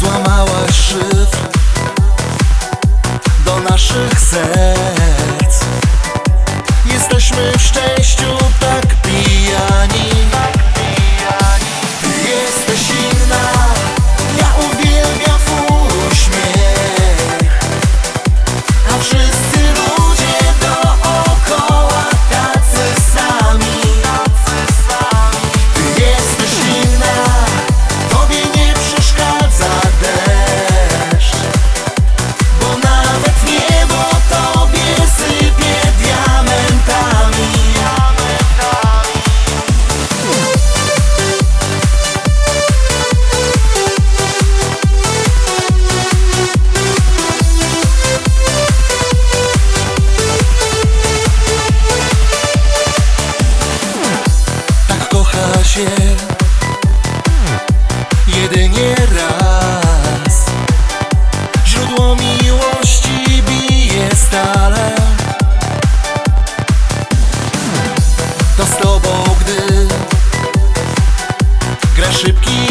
Złamałaś szyfr do naszych serc. się. Jedynie raz. Źródło miłości bije stale. To z tobą, gdy gra szybki